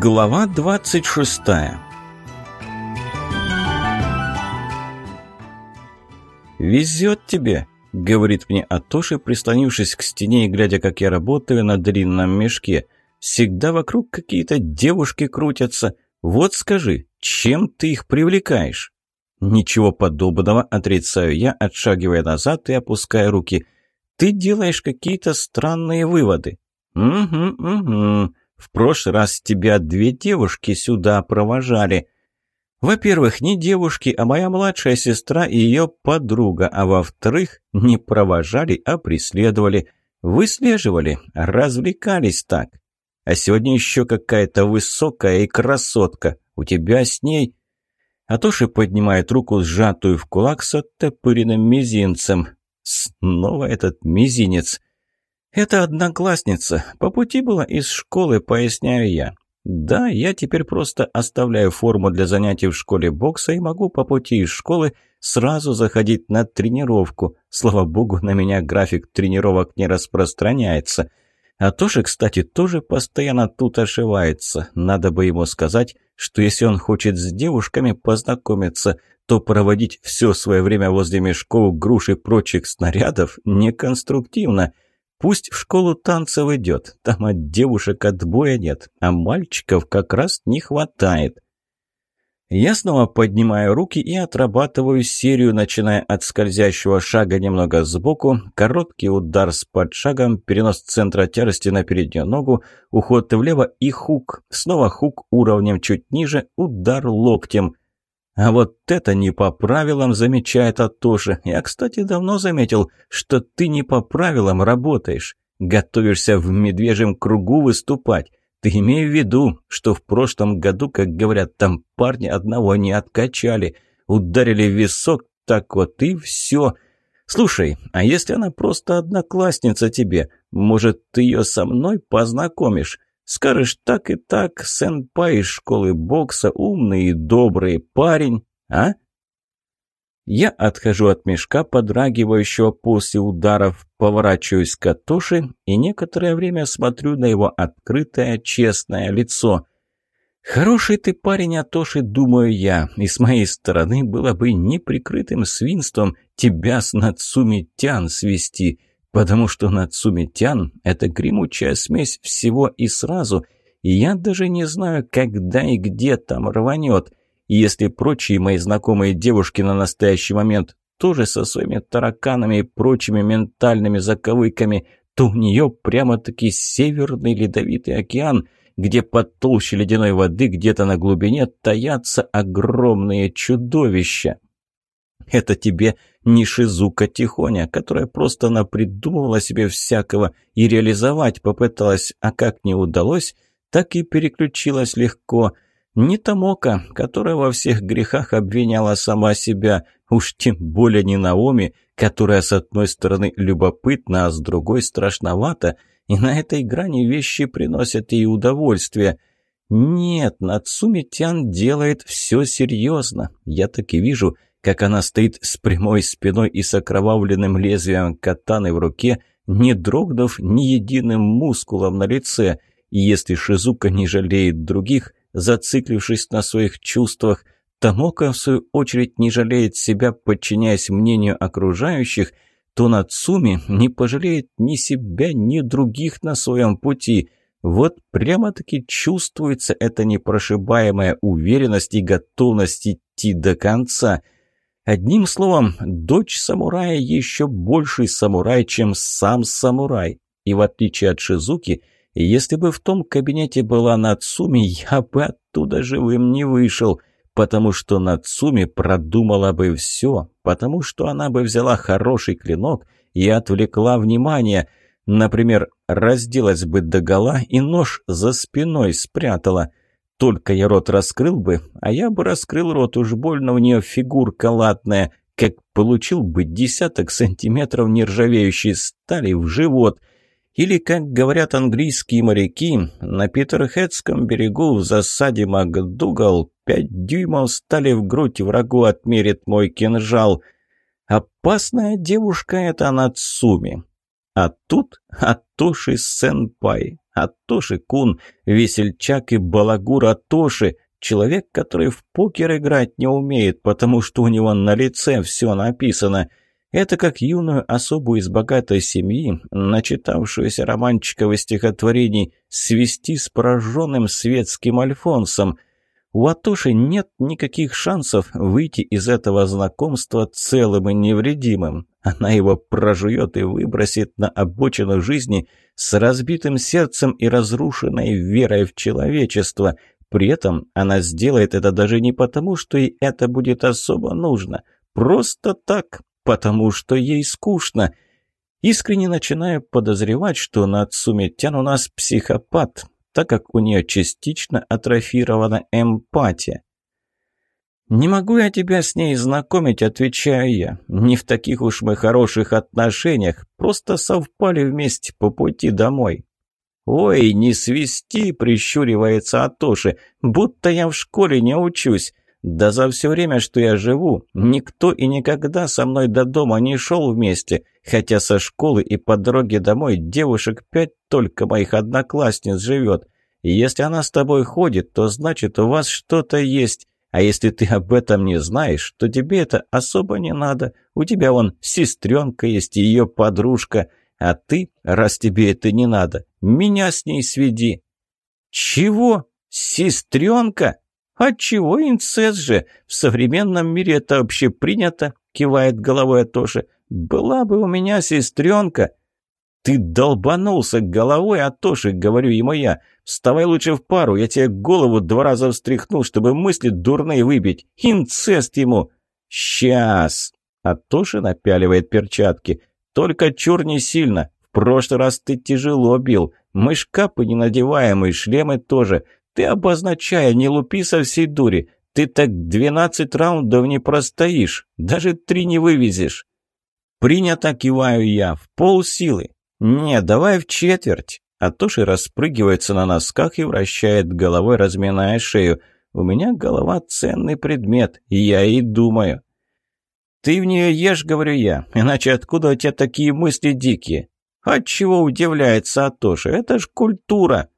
Глава 26 «Везет тебе», — говорит мне Атоши, прислонившись к стене и глядя, как я работаю на длинном мешке. «Всегда вокруг какие-то девушки крутятся. Вот скажи, чем ты их привлекаешь?» «Ничего подобного», — отрицаю я, отшагивая назад и опуская руки. «Ты делаешь какие-то странные выводы». «Угу, угу», в прошлый раз тебя две девушки сюда провожали. Во-первых, не девушки, а моя младшая сестра и ее подруга, а во-вторых, не провожали, а преследовали, выслеживали, развлекались так. А сегодня еще какая-то высокая и красотка. У тебя с ней...» Атоши поднимает руку, сжатую в кулак с оттопыренным мизинцем. Снова этот мизинец. «Это одноклассница. По пути была из школы, поясняю я. Да, я теперь просто оставляю форму для занятий в школе бокса и могу по пути из школы сразу заходить на тренировку. Слава богу, на меня график тренировок не распространяется. А Тоша, кстати, тоже постоянно тут ошивается. Надо бы ему сказать, что если он хочет с девушками познакомиться, то проводить все свое время возле мешков, груш и прочих снарядов неконструктивно». конструктивно. Пусть в школу танцев идет, там от девушек отбоя нет, а мальчиков как раз не хватает. Я снова поднимаю руки и отрабатываю серию, начиная от скользящего шага немного сбоку, короткий удар с подшагом, перенос центра тяжести на переднюю ногу, уход влево и хук, снова хук уровнем чуть ниже, удар локтем – а вот это не по правилам, замечает Атоша. Я, кстати, давно заметил, что ты не по правилам работаешь. Готовишься в медвежьем кругу выступать. Ты имею в виду, что в прошлом году, как говорят там, парни одного не откачали. Ударили в висок, так вот и все. Слушай, а если она просто одноклассница тебе? Может, ты ее со мной познакомишь? Скажешь, так и так, сенпай из школы бокса, умный и добрый парень, а? Я отхожу от мешка, подрагивающего после ударов, поворачиваюсь к Атоши и некоторое время смотрю на его открытое, честное лицо. «Хороший ты парень, Атоши, думаю я, и с моей стороны было бы неприкрытым свинством тебя с Нацуми Тян свести» потому что Нацумитян – это гремучая смесь всего и сразу, и я даже не знаю, когда и где там рванет. И если прочие мои знакомые девушки на настоящий момент тоже со своими тараканами и прочими ментальными заковыками, то у нее прямо-таки северный ледовитый океан, где под толще ледяной воды где-то на глубине таятся огромные чудовища. Это тебе ни Шизука Тихоня, которая просто напридумывала себе всякого и реализовать попыталась, а как не удалось, так и переключилась легко. Не Тамока, которая во всех грехах обвиняла сама себя, уж тем более не Наоми, которая с одной стороны любопытна, а с другой страшновата, и на этой грани вещи приносят ей удовольствие – «Нет, Нацуми Тян делает все серьезно. Я так и вижу, как она стоит с прямой спиной и с окровавленным лезвием катаны в руке, не дрогнув ни единым мускулом на лице. И если Шизука не жалеет других, зациклившись на своих чувствах, Томока, в свою очередь, не жалеет себя, подчиняясь мнению окружающих, то Нацуми не пожалеет ни себя, ни других на своем пути. Вот прямо-таки чувствуется эта непрошибаемая уверенность и готовность идти до конца – Одним словом, дочь самурая еще больший самурай, чем сам самурай. И в отличие от Шизуки, если бы в том кабинете была Нацуми, я бы оттуда живым не вышел, потому что Нацуми продумала бы все, потому что она бы взяла хороший клинок и отвлекла внимание. Например, разделась бы догола и нож за спиной спрятала. Только я рот раскрыл бы, а я бы раскрыл рот, уж больно у нее фигурка латная, как получил бы десяток сантиметров нержавеющей стали в живот. Или, как говорят английские моряки, на Питерхедском берегу в засаде МакДугал пять дюймов стали в грудь врагу отмерит мой кинжал. Опасная девушка это Нацуми. А тут Атоши Сенпай. А Тоши Кун, весельчак и балагур Атоши, – Человек, который в покер играть не умеет, потому что у него на лице все написано. Это как юную особу из богатой семьи, начитавшуюся романчиков и стихотворений, свести с пораженным светским альфонсом. У Атоши нет никаких шансов выйти из этого знакомства целым и невредимым. Она его прожует и выбросит на обочину жизни с разбитым сердцем и разрушенной верой в человечество. При этом она сделает это даже не потому, что ей это будет особо нужно. Просто так, потому что ей скучно. Искренне начинаю подозревать, что Нацуме Тян у нас психопат так как у нее частично атрофирована эмпатия. «Не могу я тебя с ней знакомить», — отвечаю я. «Не в таких уж мы хороших отношениях, просто совпали вместе по пути домой». «Ой, не свисти!» — прищуривается Атоши. «Будто я в школе не учусь. Да за все время, что я живу, никто и никогда со мной до дома не шел вместе, хотя со школы и по дороге домой девушек пять только моих одноклассниц живет. Если она с тобой ходит, то значит у вас что-то есть. А если ты об этом не знаешь, то тебе это особо не надо. У тебя вон сестренка есть и ее подружка. А ты, раз тебе это не надо, меня с ней сведи». «Чего? Сестренка?» «Отчего инцест же? В современном мире это вообще принято? — кивает головой Атоша. «Была бы у меня сестренка». «Ты долбанулся головой, Атоши», — говорю ему я. «Вставай лучше в пару, я тебе голову два раза встряхнул, чтобы мысли дурные выбить. Инцест ему!» «Сейчас!» — Атоша напяливает перчатки. «Только чур не сильно. В прошлый раз ты тяжело бил. Мы шкапы не надеваем и шлемы тоже. Ты обозначай, а не лупи со всей дури. Ты так двенадцать раундов не простоишь, даже три не вывезешь. Принято, киваю я, в полсилы. Не, давай в четверть. А Тоши распрыгивается на носках и вращает головой, разминая шею. У меня голова ценный предмет, я и думаю. «Ты в нее ешь, — говорю я, — иначе откуда у тебя такие мысли дикие?» «Отчего удивляется Атоша? Это ж культура!»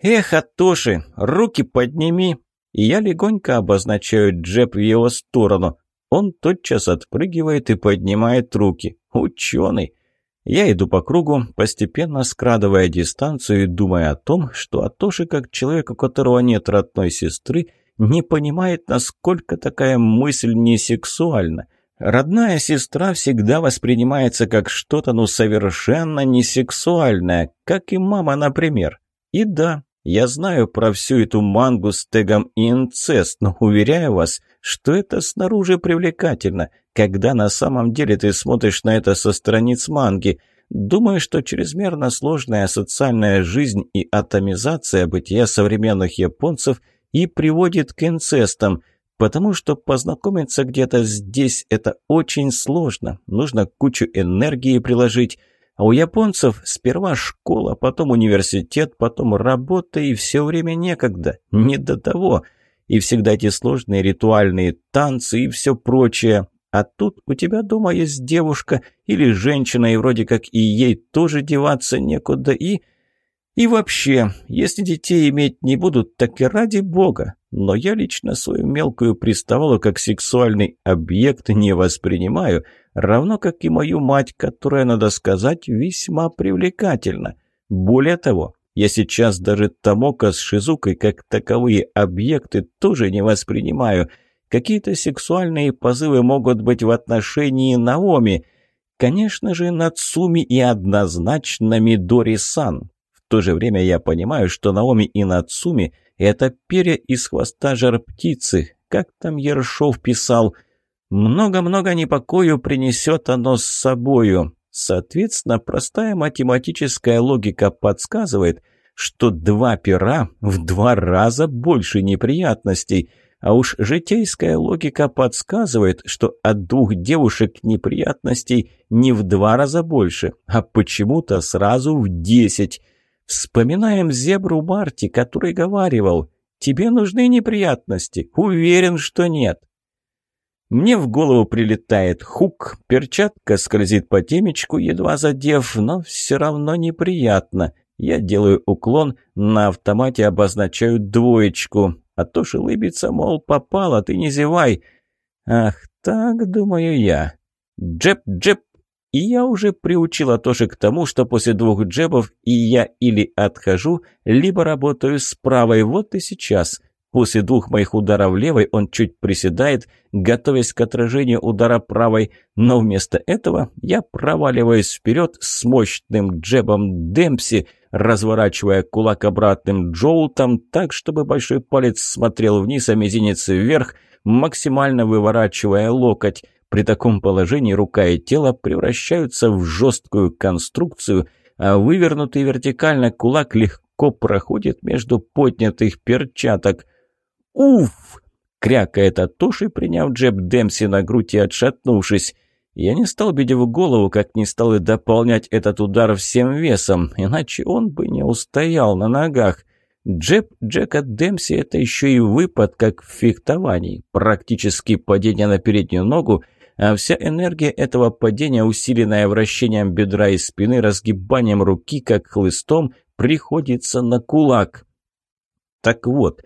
«Эх, Атоши, руки подними!» И я легонько обозначаю джеб в его сторону. Он тотчас отпрыгивает и поднимает руки. Ученый! Я иду по кругу, постепенно скрадывая дистанцию и думая о том, что Атоши, как человек, у которого нет родной сестры, не понимает, насколько такая мысль не сексуальна. Родная сестра всегда воспринимается как что-то, ну, совершенно несексуальное, как и мама, например. И да, я знаю про всю эту мангу с тегом инцест, но уверяю вас, что это снаружи привлекательно, когда на самом деле ты смотришь на это со страниц манги. Думаю, что чрезмерно сложная социальная жизнь и атомизация бытия современных японцев и приводит к инцестам – потому что познакомиться где-то здесь это очень сложно. Нужно кучу энергии приложить. А у японцев сперва школа, потом университет, потом работа, и все время некогда, не до того. И всегда эти сложные ритуальные танцы и все прочее. А тут у тебя дома есть девушка или женщина, и вроде как и ей тоже деваться некуда, и... И вообще, если детей иметь не будут, так и ради бога, но я лично свою мелкую приставалу как сексуальный объект не воспринимаю, равно как и мою мать, которая, надо сказать, весьма привлекательна. Более того, я сейчас даже Тамока с Шизукой как таковые объекты тоже не воспринимаю. Какие-то сексуальные позывы могут быть в отношении Наоми. Конечно же, Нацуми и однозначно Мидори-сан. В то же время я понимаю, что Наоми и Нацуми – это перья из хвоста жар-птицы, как там Ершов писал. Много-много непокою принесет оно с собою. Соответственно, простая математическая логика подсказывает, что два пера в два раза больше неприятностей – а уж житейская логика подсказывает, что от двух девушек неприятностей не в два раза больше, а почему-то сразу в десять. Вспоминаем зебру Марти, который говаривал, «Тебе нужны неприятности? Уверен, что нет». Мне в голову прилетает хук, перчатка скользит по темечку, едва задев, но все равно неприятно. Я делаю уклон, на автомате обозначаю двоечку. А то ж улыбится, мол, попало, ты не зевай. Ах, так думаю я. Джеп-джеп, и я уже приучила тоже к тому, что после двух джебов и я или отхожу, либо работаю с правой, вот и сейчас. После двух моих ударов левой он чуть приседает, готовясь к отражению удара правой, но вместо этого я проваливаюсь вперед с мощным джебом Демпси, разворачивая кулак обратным джоутом так, чтобы большой палец смотрел вниз, а мизинец вверх, максимально выворачивая локоть. При таком положении рука и тело превращаются в жесткую конструкцию, а вывернутый вертикально кулак легко проходит между поднятых перчаток. «Уф!» — крякает Атоши, приняв джеб Демси на грудь и отшатнувшись. Я не стал бить в голову, как не стал и дополнять этот удар всем весом, иначе он бы не устоял на ногах. Джеб Джека Демси – это еще и выпад, как в фехтовании, практически падение на переднюю ногу – а вся энергия этого падения, усиленная вращением бедра и спины, разгибанием руки, как хлыстом, приходится на кулак. Так вот,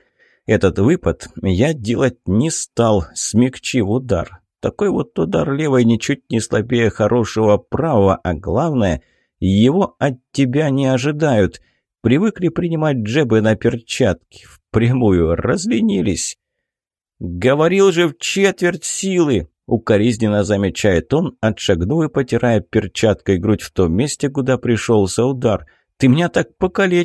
этот выпад я делать не стал, смягчив удар. Такой вот удар левой ничуть не слабее хорошего правого, а главное, его от тебя не ожидают. Привыкли принимать джебы на перчатки, впрямую разленились. «Говорил же в четверть силы!» Укоризненно замечает он, отшагнув и потирая перчаткой грудь в том месте, куда пришелся удар. «Ты меня так покалечил!»